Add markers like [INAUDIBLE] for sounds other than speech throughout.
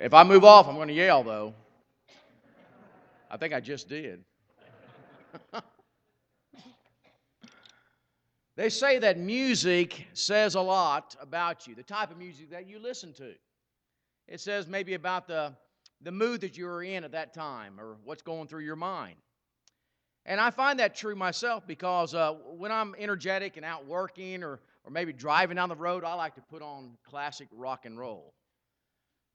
If I move off, I'm going to yell, though. I think I just did. [LAUGHS] they say that music says a lot about you, the type of music that you listen to. It says maybe about the, the mood that you are in at that time or what's going through your mind. And I find that true myself because uh, when I'm energetic and out working or, or maybe driving down the road, I like to put on classic rock and roll.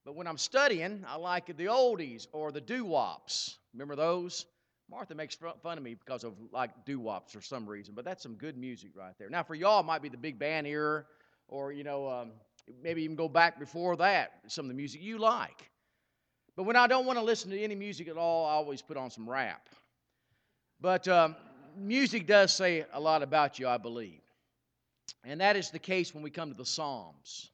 But when I'm studying, I like the oldies or the doo wops. Remember those? Martha makes fun of me because of like doo wops for some reason, but that's some good music right there. Now, for y'all, it might be the big band era, or you know, um, maybe even go back before that, some of the music you like. But when I don't want to listen to any music at all, I always put on some rap. But um, music does say a lot about you, I believe. And that is the case when we come to the Psalms.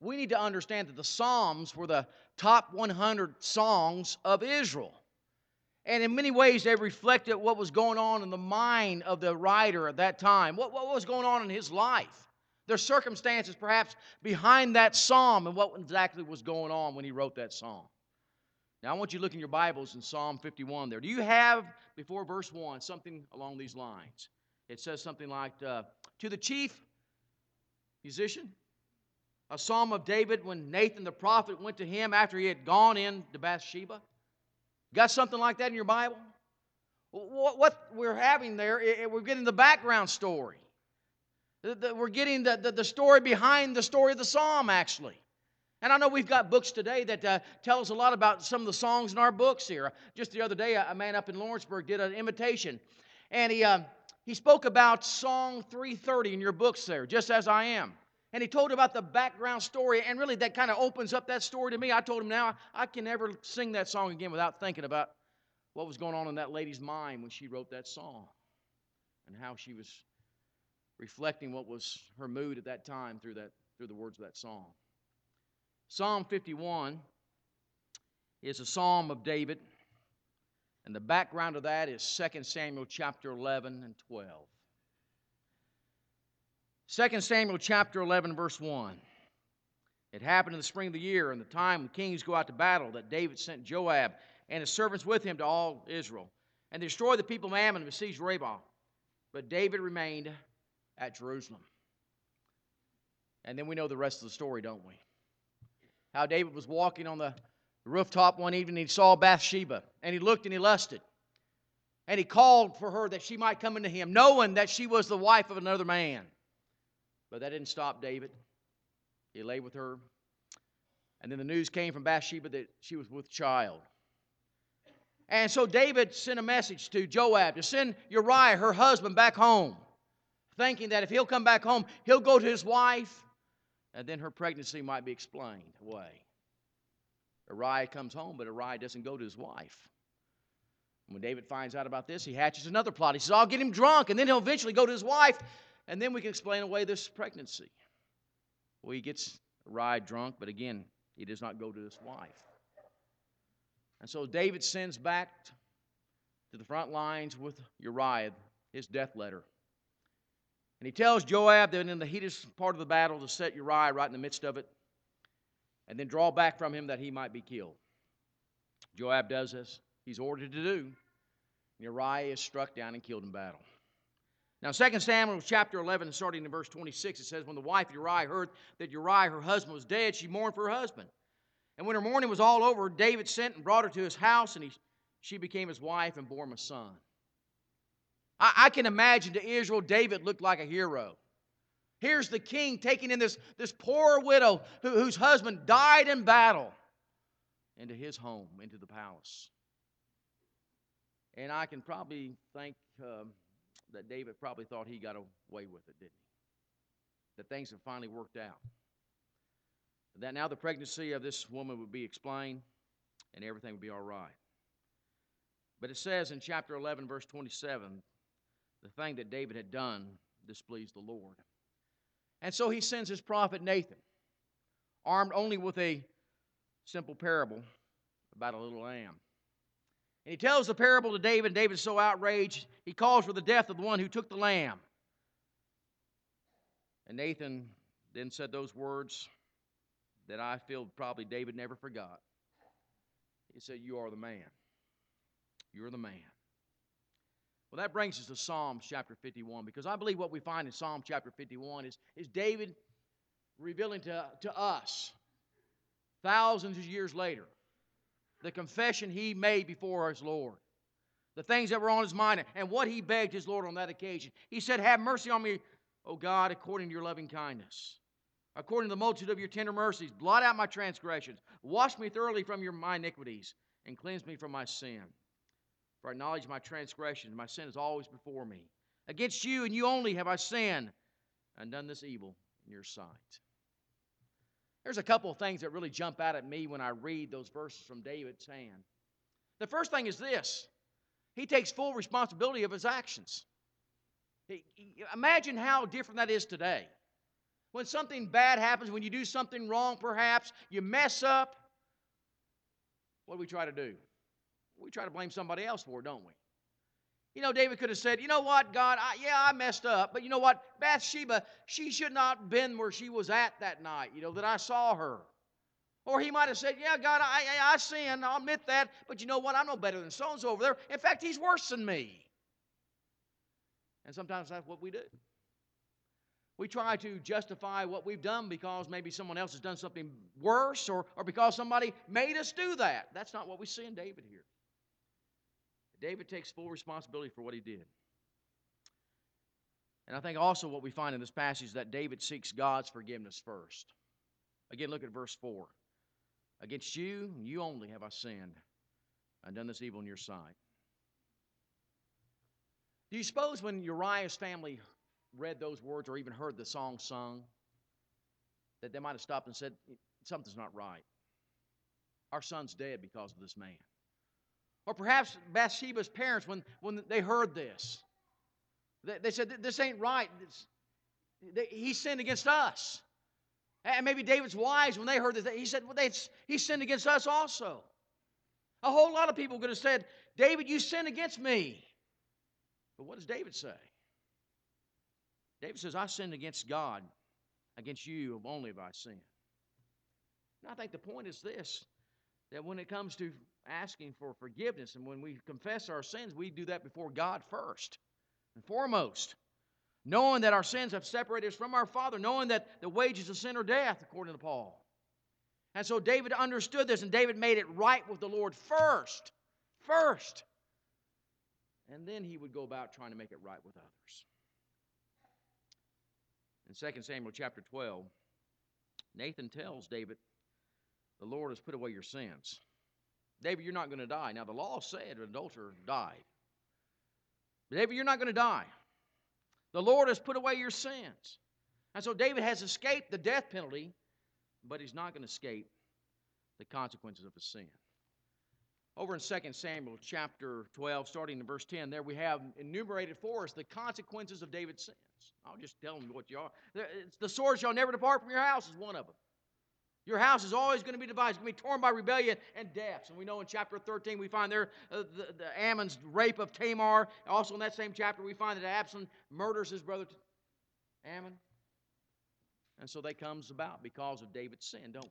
We need to understand that the Psalms were the top 100 songs of Israel. And in many ways, they reflected what was going on in the mind of the writer at that time, what, what was going on in his life. Their circumstances, perhaps, behind that psalm and what exactly was going on when he wrote that psalm. Now, I want you to look in your Bibles in Psalm 51 there. Do you have, before verse 1, something along these lines? It says something like, uh, To the chief musician, a psalm of David when Nathan the prophet went to him after he had gone in to Bathsheba. Got something like that in your Bible? What we're having there, we're getting the background story. We're getting the, story behind the story of the psalm, actually. And I know we've got books today that uh, tell us a lot about some of the songs in our books here. Just the other day, a man up in Lawrenceburg did an invitation, and he, uh, he spoke about Song 330 in your books there, just as I am. And he told about the background story, and really that kind of opens up that story to me. I told him now I can never sing that song again without thinking about what was going on in that lady's mind when she wrote that song and how she was reflecting what was her mood at that time through, that, through the words of that song. Psalm 51 is a psalm of David, and the background of that is 2 Samuel chapter 11 and 12. 2 Samuel chapter 11, verse 1. It happened in the spring of the year, in the time when kings go out to battle, that David sent Joab and his servants with him to all Israel, and destroyed the people of Ammon and besieged Rabbah. But David remained at Jerusalem. And then we know the rest of the story, don't we? how David was walking on the rooftop one evening. He saw Bathsheba, and he looked and he lusted. And he called for her that she might come into him, knowing that she was the wife of another man. But that didn't stop David. He lay with her. And then the news came from Bathsheba that she was with child. And so David sent a message to Joab to send Uriah, her husband, back home, thinking that if he'll come back home, he'll go to his wife and then her pregnancy might be explained away. Uriah comes home, but Uriah doesn't go to his wife. When David finds out about this, he hatches another plot. He says, I'll get him drunk, and then he'll eventually go to his wife, and then we can explain away this pregnancy. Well, he gets Uriah drunk, but again, he does not go to his wife. And so David sends back to the front lines with Uriah his death letter. And he tells Joab that in the heatest part of the battle to set Uriah right in the midst of it and then draw back from him that he might be killed. Joab does as he's ordered to do. Uriah is struck down and killed in battle. Now, 2 Samuel chapter 11, starting in verse 26, it says, When the wife of Uriah heard that Uriah, her husband, was dead, she mourned for her husband. And when her mourning was all over, David sent and brought her to his house, and he, she became his wife and bore him a son. I, I can imagine to Israel, David looked like a hero. Here's the king taking in this, this poor widow who, whose husband died in battle into his home, into the palace. And I can probably think um, that David probably thought he got away with it, didn't he? That things have finally worked out. That now the pregnancy of this woman would be explained and everything would be all right. But it says in chapter 11, verse 27, the thing that David had done displeased the Lord. And so he sends his prophet Nathan, armed only with a simple parable about a little lamb. And he tells the parable to David, and David's so outraged, he calls for the death of the one who took the lamb. And Nathan then said those words that I feel probably David never forgot. He said, You are the man. You're the man. Well, that brings us to Psalm chapter 51 because I believe what we find in Psalm chapter 51 is, is David revealing to, to us thousands of years later the confession he made before his Lord, the things that were on his mind, and what he begged his Lord on that occasion. He said, Have mercy on me, O God, according to your loving kindness. According to the multitude of your tender mercies, blot out my transgressions. Wash me thoroughly from your, my iniquities, and cleanse me from my sin. For I acknowledge my transgressions, my sin is always before me. Against you and you only have I sinned and done this evil in your sight. There's a couple of things that really jump out at me when I read those verses from David's hand. The first thing is this he takes full responsibility of his actions. Imagine how different that is today. When something bad happens, when you do something wrong, perhaps, you mess up, what do we try to do? We try to blame somebody else for it, don't we? You know, David could have said, You know what, God, I, yeah, I messed up, but you know what? Bathsheba, she should not have been where she was at that night, you know, that I saw her. Or he might have said, Yeah, God, I, I, I sinned, I'll admit that, but you know what? I'm no better than so and so over there. In fact, he's worse than me. And sometimes that's what we do. We try to justify what we've done because maybe someone else has done something worse or, or because somebody made us do that. That's not what we see in David here. David takes full responsibility for what he did. And I think also what we find in this passage is that David seeks God's forgiveness first. Again, look at verse 4. Against you, you only have I sinned and done this evil in your sight. Do you suppose when Uriah's family read those words or even heard the song sung, that they might have stopped and said, Something's not right. Our son's dead because of this man. Or perhaps Bathsheba's parents, when, when they heard this, they, they said, This ain't right. They, he sinned against us. And maybe David's wives, when they heard this, he said, well, they, He sinned against us also. A whole lot of people could have said, David, you sinned against me. But what does David say? David says, I sinned against God, against you only by sin. And I think the point is this that when it comes to asking for forgiveness and when we confess our sins, we do that before God first and foremost. Knowing that our sins have separated us from our Father, knowing that the wages of sin are death, according to Paul. And so David understood this, and David made it right with the Lord first. First. And then he would go about trying to make it right with others. In 2 Samuel chapter 12, Nathan tells David, The Lord has put away your sins. David, you're not going to die. Now, the law said an adulterer died. But David, you're not going to die. The Lord has put away your sins. And so David has escaped the death penalty, but he's not going to escape the consequences of his sin. Over in 2 Samuel chapter 12, starting in verse 10, there we have enumerated for us the consequences of David's sins. I'll just tell them what you are. The sword shall never depart from your house is one of them. Your house is always going to be divided. It's going to be torn by rebellion and deaths. And we know in chapter 13 we find there uh, the, the Amnon's rape of Tamar. Also in that same chapter we find that Absalom murders his brother Amnon. And so that comes about because of David's sin, don't we?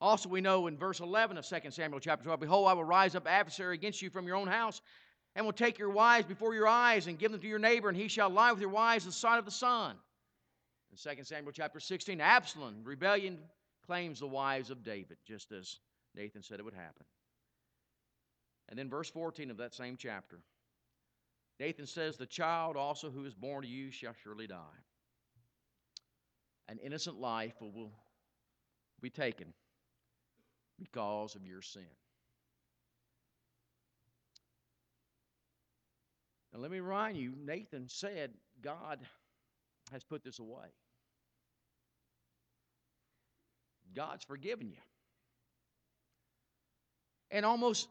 Also, we know in verse 11 of 2 Samuel chapter 12, Behold, I will rise up adversary against you from your own house, and will take your wives before your eyes, and give them to your neighbor, and he shall lie with your wives in the sight of the sun. In 2 Samuel chapter 16, Absalom, rebellion, claims the wives of David, just as Nathan said it would happen. And then verse 14 of that same chapter, Nathan says, The child also who is born to you shall surely die. An innocent life will, be taken because of your sin. Now, let me remind you, Nathan said, God has put this away. God's forgiven you. And almost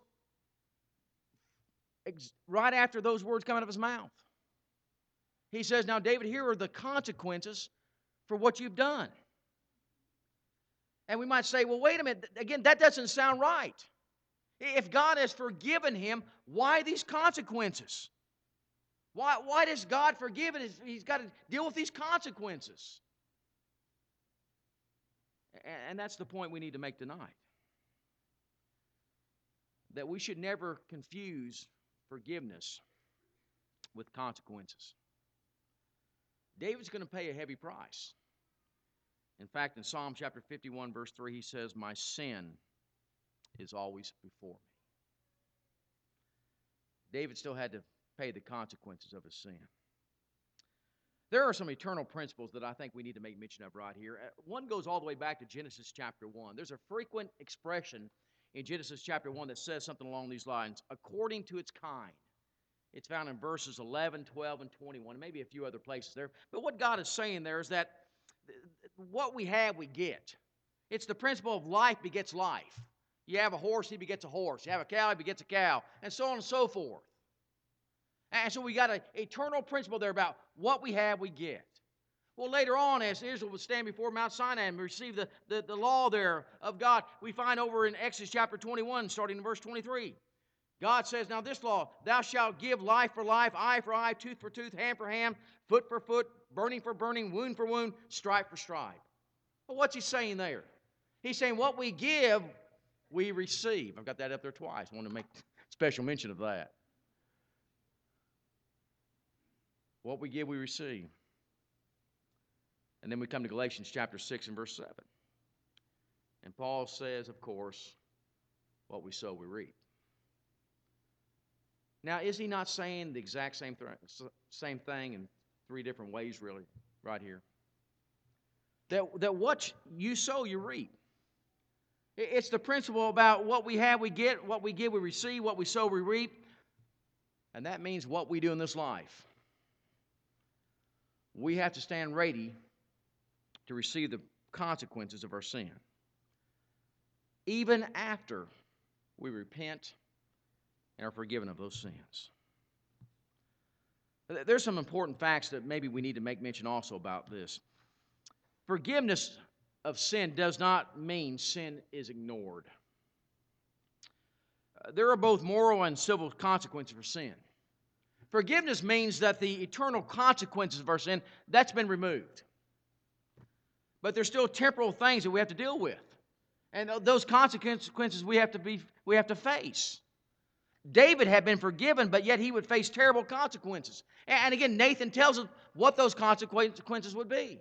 right after those words come out of his mouth, he says, Now, David, here are the consequences for what you've done. And we might say, well, wait a minute. Again, that doesn't sound right. If God has forgiven him, why these consequences? Why, why does God forgive it? He's got to deal with these consequences. And that's the point we need to make tonight. that we should never confuse forgiveness with consequences. David's going to pay a heavy price. In fact, in Psalm chapter 51, verse 3, he says, My sin is always before me. David still had to pay the consequences of his sin. There are some eternal principles that I think we need to make mention of right here. Uh, one goes all the way back to Genesis chapter 1. There's a frequent expression in Genesis chapter 1 that says something along these lines according to its kind. It's found in verses 11, 12, and 21, maybe a few other places there. But what God is saying there is that what we have, we get. It's the principle of life begets life. You have a horse, he begets a horse. You have a cow, he begets a cow, and so on and so forth. And so we got an eternal principle there about what we have, we get. Well, later on, as Israel would stand before Mount Sinai and receive the, the, the law there of God, we find over in Exodus chapter 21, starting in verse 23. God says, Now this law, thou shalt give life for life, eye for eye, tooth for tooth, hand for hand, foot for foot, burning for burning, wound for wound, stripe for stripe. Well, what's he saying there? He's saying, What we give, we receive. I've got that up there twice. I want to make special mention of that. What we give, we receive. And then we come to Galatians chapter 6 and verse 7. And Paul says, of course, what we sow, we reap. Now, is he not saying the exact same, th- same thing in three different ways, really, right here? That, that what you sow, you reap. It's the principle about what we have, we get, what we give, we receive, what we sow, we reap. And that means what we do in this life. We have to stand ready to receive the consequences of our sin. Even after we repent and are forgiven of those sins. There's some important facts that maybe we need to make mention also about this. Forgiveness of sin does not mean sin is ignored. Uh, there are both moral and civil consequences for sin. Forgiveness means that the eternal consequences of our sin that's been removed. But there's still temporal things that we have to deal with. And those consequences we have to be we have to face. David had been forgiven, but yet he would face terrible consequences. And again, Nathan tells us what those consequences would be.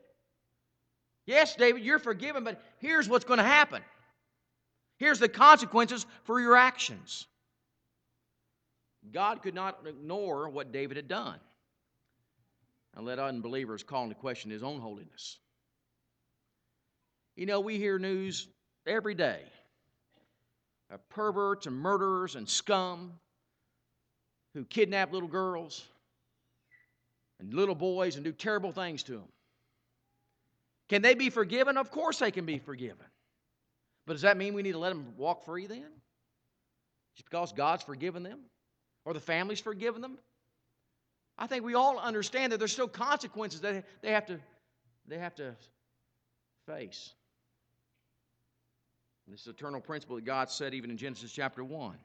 Yes, David, you're forgiven, but here's what's going to happen. Here's the consequences for your actions. God could not ignore what David had done and let unbelievers call into question his own holiness. You know, we hear news every day of perverts and murderers and scum who kidnap little girls and little boys and do terrible things to them. Can they be forgiven? Of course they can be forgiven. But does that mean we need to let them walk free then? Just because God's forgiven them? Or the family's forgiven them? I think we all understand that there's still consequences that they have to, they have to face. This eternal principle that God said even in Genesis chapter 1.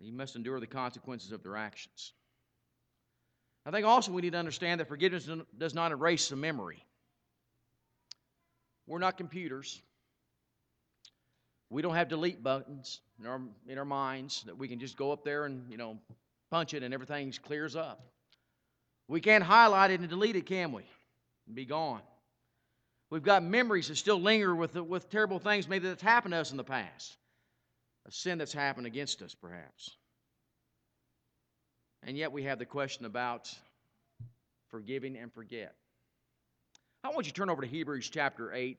You must endure the consequences of their actions. I think also we need to understand that forgiveness does not erase the memory. We're not computers. We don't have delete buttons in our, in our minds that we can just go up there and, you know, punch it and everything clears up. We can't highlight it and delete it, can we? And be gone. We've got memories that still linger with, with terrible things maybe that's happened to us in the past, a sin that's happened against us, perhaps. And yet we have the question about forgiving and forget. I want you to turn over to Hebrews chapter 8.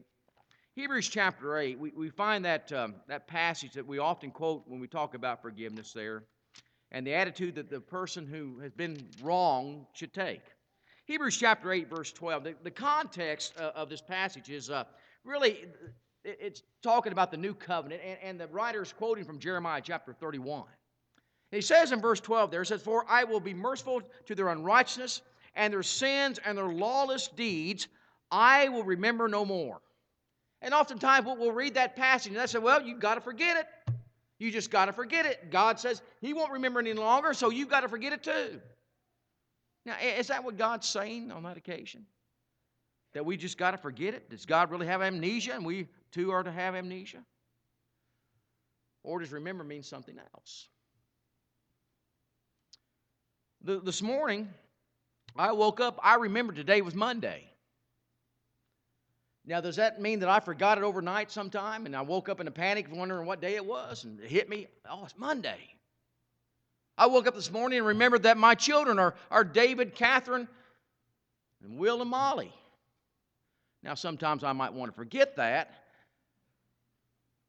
Hebrews chapter 8, we, we find that, um, that passage that we often quote when we talk about forgiveness there, and the attitude that the person who has been wrong should take. Hebrews chapter 8, verse 12. The, the context uh, of this passage is uh, really, it's talking about the new covenant, and, and the writer is quoting from Jeremiah chapter 31. And he says in verse 12 there, it says, For I will be merciful to their unrighteousness, and their sins and their lawless deeds I will remember no more. And oftentimes we'll read that passage and I say, Well, you've got to forget it. You just got to forget it. God says He won't remember any longer, so you've got to forget it too. Now, is that what God's saying on that occasion? That we just got to forget it? Does God really have amnesia and we too are to have amnesia? Or does remember mean something else? The, this morning, I woke up, I remembered today was Monday. Now, does that mean that I forgot it overnight sometime and I woke up in a panic wondering what day it was and it hit me? Oh, it's Monday. I woke up this morning and remembered that my children are, are David, Catherine, and Will and Molly. Now, sometimes I might want to forget that,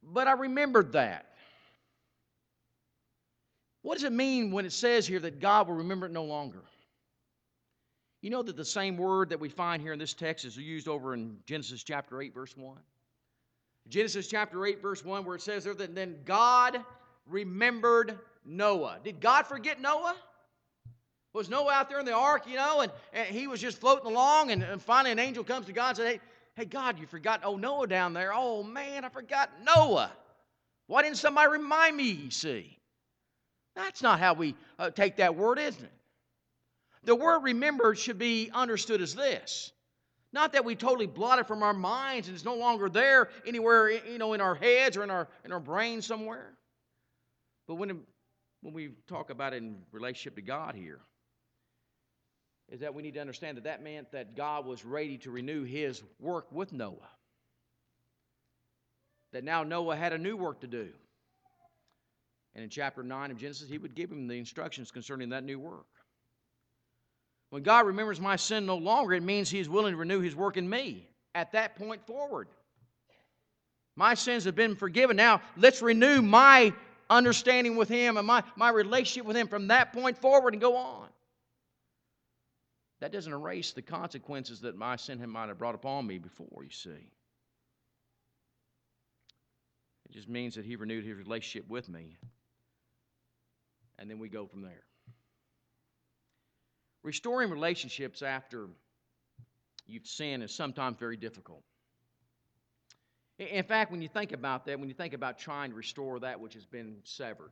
but I remembered that. What does it mean when it says here that God will remember it no longer? You know that the same word that we find here in this text is used over in Genesis chapter 8, verse 1. Genesis chapter 8, verse 1, where it says there that then God remembered Noah. Did God forget Noah? Was Noah out there in the ark, you know, and, and he was just floating along, and, and finally an angel comes to God and says, Hey, hey, God, you forgot oh Noah down there. Oh man, I forgot Noah. Why didn't somebody remind me, you see? That's not how we uh, take that word, isn't it? The word remembered should be understood as this. Not that we totally blot it from our minds and it's no longer there anywhere, you know, in our heads or in our, in our brains somewhere. But when, when we talk about it in relationship to God here, is that we need to understand that that meant that God was ready to renew his work with Noah. That now Noah had a new work to do. And in chapter 9 of Genesis, he would give him the instructions concerning that new work. When God remembers my sin no longer, it means He is willing to renew His work in me at that point forward. My sins have been forgiven. Now, let's renew my understanding with Him and my, my relationship with Him from that point forward and go on. That doesn't erase the consequences that my sin might have brought upon me before, you see. It just means that He renewed His relationship with me. And then we go from there. Restoring relationships after you've sinned is sometimes very difficult. In fact, when you think about that, when you think about trying to restore that which has been severed,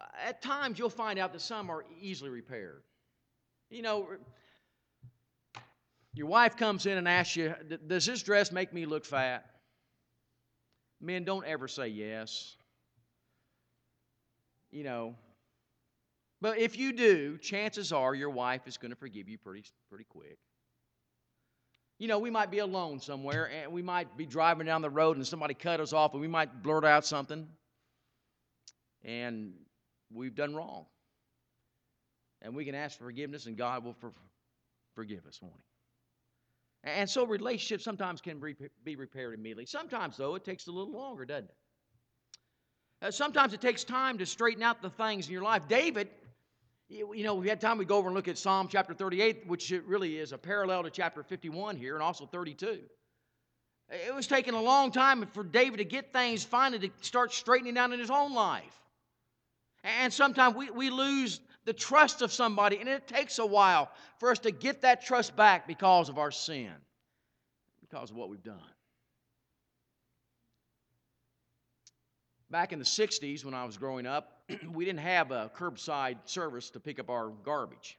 uh, at times you'll find out that some are easily repaired. You know, your wife comes in and asks you, Does this dress make me look fat? Men, don't ever say yes. You know, but if you do, chances are your wife is going to forgive you pretty, pretty quick. You know, we might be alone somewhere and we might be driving down the road and somebody cut us off and we might blurt out something and we've done wrong. And we can ask for forgiveness and God will for, forgive us, won't He? And so relationships sometimes can be repaired immediately. Sometimes, though, it takes a little longer, doesn't it? Uh, sometimes it takes time to straighten out the things in your life. David you know, we had time, we'd go over and look at Psalm chapter 38, which really is a parallel to chapter 51 here and also 32. It was taking a long time for David to get things finally to start straightening out in his own life. And sometimes we, we lose the trust of somebody, and it takes a while for us to get that trust back because of our sin, because of what we've done. Back in the 60s, when I was growing up, [CLEARS THROAT] we didn't have a curbside service to pick up our garbage.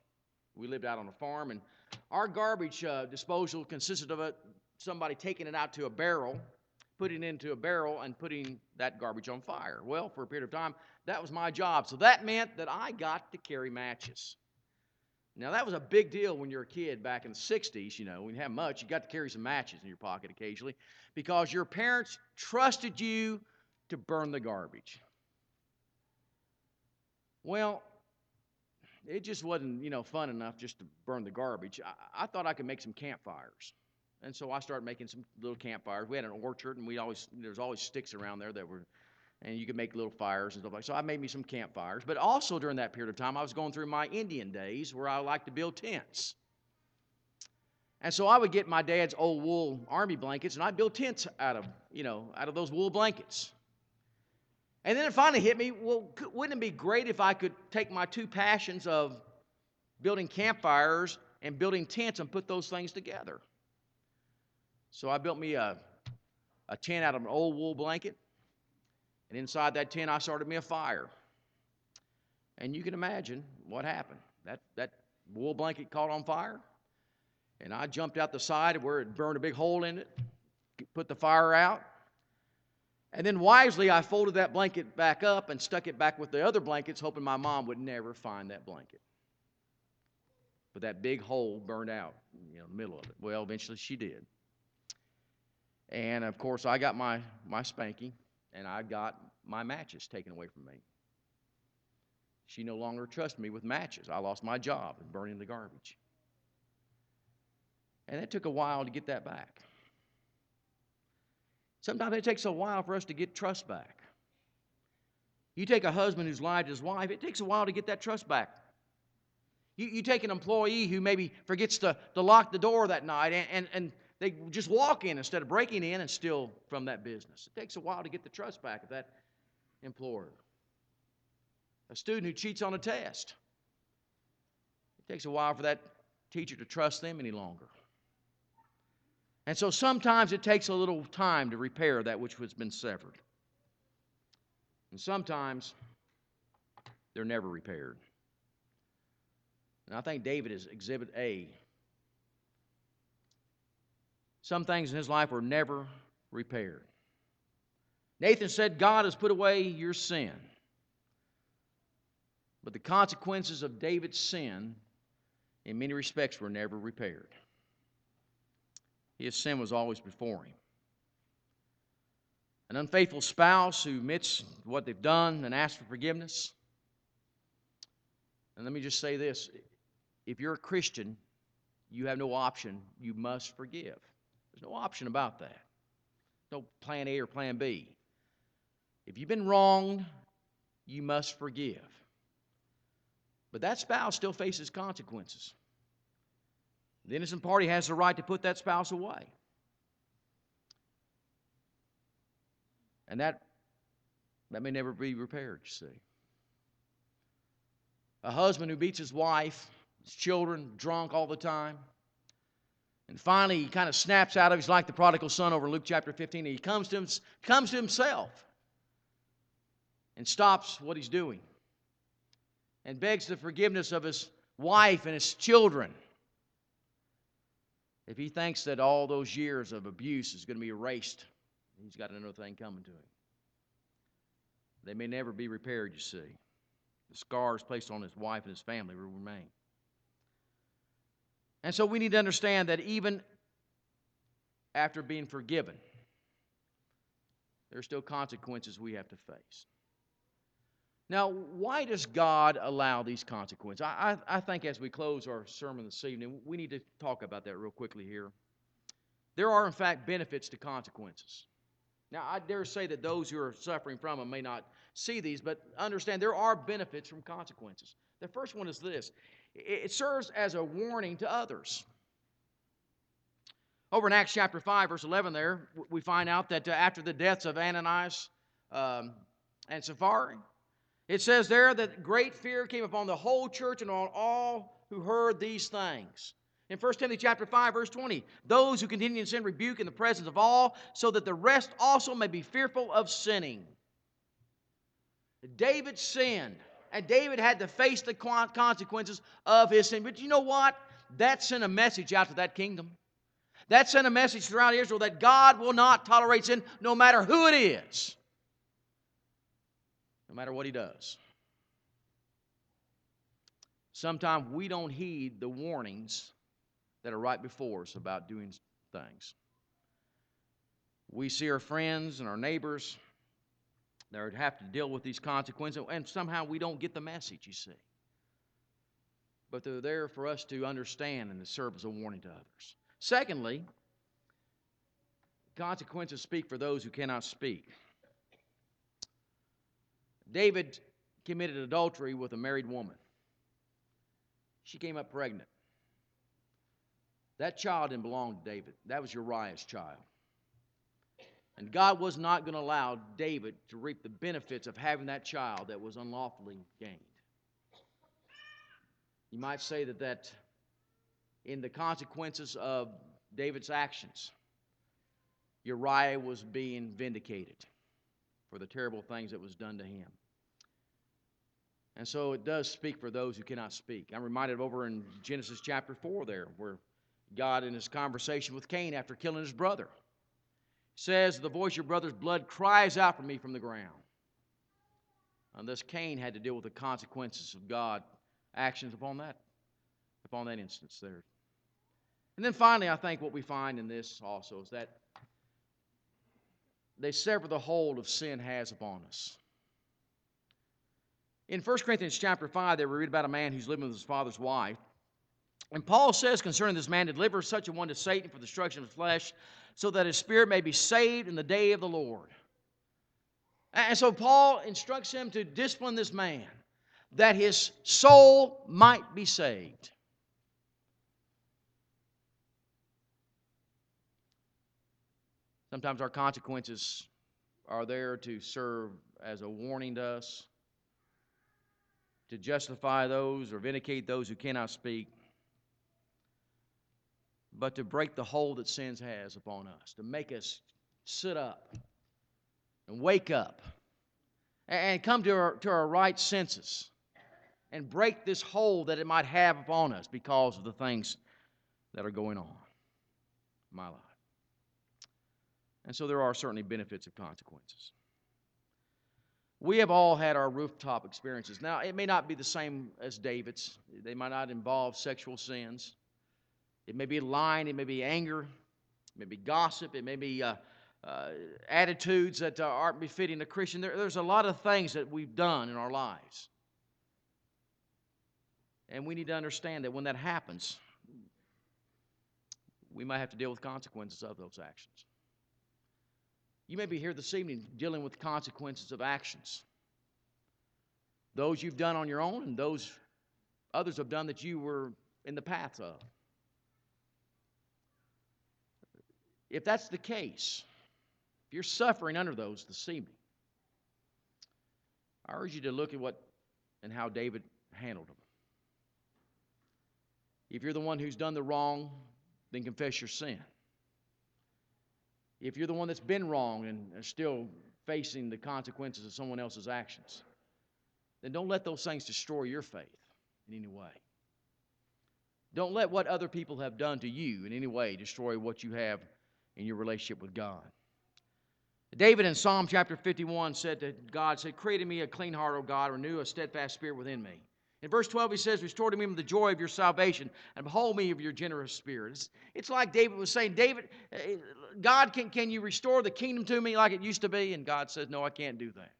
We lived out on a farm, and our garbage uh, disposal consisted of a, somebody taking it out to a barrel, putting it into a barrel, and putting that garbage on fire. Well, for a period of time, that was my job. So that meant that I got to carry matches. Now, that was a big deal when you're a kid back in the 60s. You know, when you have much, you got to carry some matches in your pocket occasionally because your parents trusted you to burn the garbage. Well, it just wasn't, you know, fun enough just to burn the garbage. I, I thought I could make some campfires. And so I started making some little campfires. We had an orchard, and we always there's always sticks around there that were, and you could make little fires and stuff like. So I made me some campfires. But also during that period of time, I was going through my Indian days where I liked to build tents. And so I would get my dad's old wool army blankets, and I'd build tents out of you know out of those wool blankets. And then it finally hit me well, wouldn't it be great if I could take my two passions of building campfires and building tents and put those things together? So I built me a, a tent out of an old wool blanket. And inside that tent, I started me a fire. And you can imagine what happened. That, that wool blanket caught on fire. And I jumped out the side where it burned a big hole in it, put the fire out. And then wisely, I folded that blanket back up and stuck it back with the other blankets, hoping my mom would never find that blanket. But that big hole burned out, you know, in the middle of it. Well, eventually she did. And of course, I got my, my spanking, and I got my matches taken away from me. She no longer trusted me with matches. I lost my job and burning the garbage. And it took a while to get that back. Sometimes it takes a while for us to get trust back. You take a husband who's lied to his wife, it takes a while to get that trust back. You, you take an employee who maybe forgets to, to lock the door that night and, and, and they just walk in instead of breaking in and steal from that business. It takes a while to get the trust back of that employer. A student who cheats on a test. It takes a while for that teacher to trust them any longer. And so sometimes it takes a little time to repair that which has been severed. And sometimes they're never repaired. And I think David is exhibit A. Some things in his life were never repaired. Nathan said, God has put away your sin. But the consequences of David's sin, in many respects, were never repaired. His sin was always before him. An unfaithful spouse who admits what they've done and asks for forgiveness. And let me just say this if you're a Christian, you have no option. You must forgive. There's no option about that. No plan A or plan B. If you've been wronged, you must forgive. But that spouse still faces consequences. The innocent party has the right to put that spouse away. And that, that may never be repaired, you see. A husband who beats his wife, his children, drunk all the time. And finally, he kind of snaps out of. He's like the prodigal son over Luke chapter 15. he comes to, him, comes to himself and stops what he's doing and begs the forgiveness of his wife and his children if he thinks that all those years of abuse is going to be erased, he's got another thing coming to him. They may never be repaired, you see. The scars placed on his wife and his family will remain. And so we need to understand that even after being forgiven, there are still consequences we have to face. Now, why does God allow these consequences? I, I, I, think as we close our sermon this evening, we need to talk about that real quickly here. There are, in fact, benefits to consequences. Now, I dare say that those who are suffering from them may not see these, but understand there are benefits from consequences. The first one is this it serves as a warning to others. Over in Acts chapter 5, verse 11, there, we find out that uh, after the deaths of Ananias um, and Sapphira, it says there that great fear came upon the whole church and on all who heard these things. In 1 Timothy chapter 5, verse 20, those who continue in sin rebuke in the presence of all, so that the rest also may be fearful of sinning. David sinned, and David had to face the consequences of his sin. But you know what? That sent a message out to that kingdom. That sent a message throughout Israel that God will not tolerate sin no matter who it is no matter what he does. Sometimes we don't heed the warnings that are right before us about doing things. We see our friends and our neighbors that have to deal with these consequences, and somehow we don't get the message, you see. But they're there for us to understand and to serve as a warning to others. Secondly, consequences speak for those who cannot speak. David committed adultery with a married woman. She came up pregnant. That child didn't belong to David. That was Uriah's child. And God was not going to allow David to reap the benefits of having that child that was unlawfully gained. You might say that that in the consequences of David's actions, Uriah was being vindicated for the terrible things that was done to him. And so it does speak for those who cannot speak. I'm reminded over in Genesis chapter 4 there, where God, in his conversation with Cain after killing his brother, says, The voice of your brother's blood cries out for me from the ground. And thus Cain had to deal with the consequences of God's actions upon that, upon that instance there. And then finally, I think what we find in this also is that they sever the hold of sin has upon us. In 1 Corinthians chapter 5, there we read about a man who's living with his father's wife. And Paul says concerning this man, deliver such a one to Satan for the destruction of flesh, so that his spirit may be saved in the day of the Lord. And so Paul instructs him to discipline this man that his soul might be saved. Sometimes our consequences are there to serve as a warning to us, to justify those or vindicate those who cannot speak, but to break the hold that sins has upon us, to make us sit up and wake up and come to our, to our right senses and break this hold that it might have upon us because of the things that are going on in my life. And so there are certainly benefits of consequences. We have all had our rooftop experiences. Now, it may not be the same as David's, they might not involve sexual sins. It may be lying, it may be anger, it may be gossip, it may be uh, uh, attitudes that uh, aren't befitting a Christian. There, there's a lot of things that we've done in our lives. And we need to understand that when that happens, we might have to deal with consequences of those actions. You may be here this evening dealing with consequences of actions. Those you've done on your own and those others have done that you were in the path of. If that's the case, if you're suffering under those this evening, I urge you to look at what and how David handled them. If you're the one who's done the wrong, then confess your sin. If you're the one that's been wrong and still facing the consequences of someone else's actions, then don't let those things destroy your faith in any way. Don't let what other people have done to you in any way destroy what you have in your relationship with God. David in Psalm chapter 51 said that God said, Create in me a clean heart, O God, renew a steadfast spirit within me. In verse 12, he says, Restore to me the joy of your salvation, and behold me of your generous spirit. It's, it's like David was saying, David, God, can, can you restore the kingdom to me like it used to be? And God says, No, I can't do that.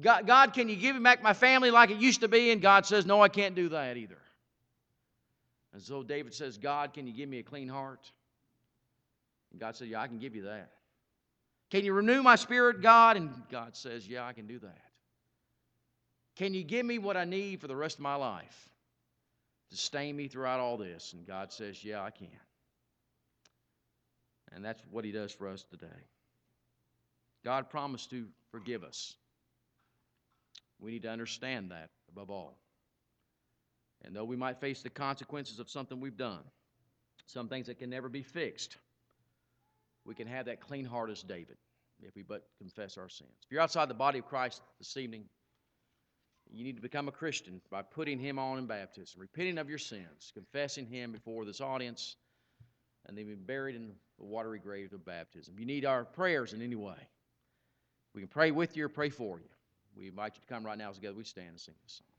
God, God, can you give me back my family like it used to be? And God says, No, I can't do that either. And so David says, God, can you give me a clean heart? And God says, Yeah, I can give you that. Can you renew my spirit, God? And God says, Yeah, I can do that. Can you give me what I need for the rest of my life to sustain me throughout all this? And God says, Yeah, I can. And that's what He does for us today. God promised to forgive us. We need to understand that above all. And though we might face the consequences of something we've done, some things that can never be fixed, we can have that clean heart as David if we but confess our sins. If you're outside the body of Christ this evening, you need to become a Christian by putting Him on in baptism, repenting of your sins, confessing Him before this audience, and then being buried in the watery grave of baptism. You need our prayers in any way. We can pray with you or pray for you. We invite you to come right now as together we stand and sing this song.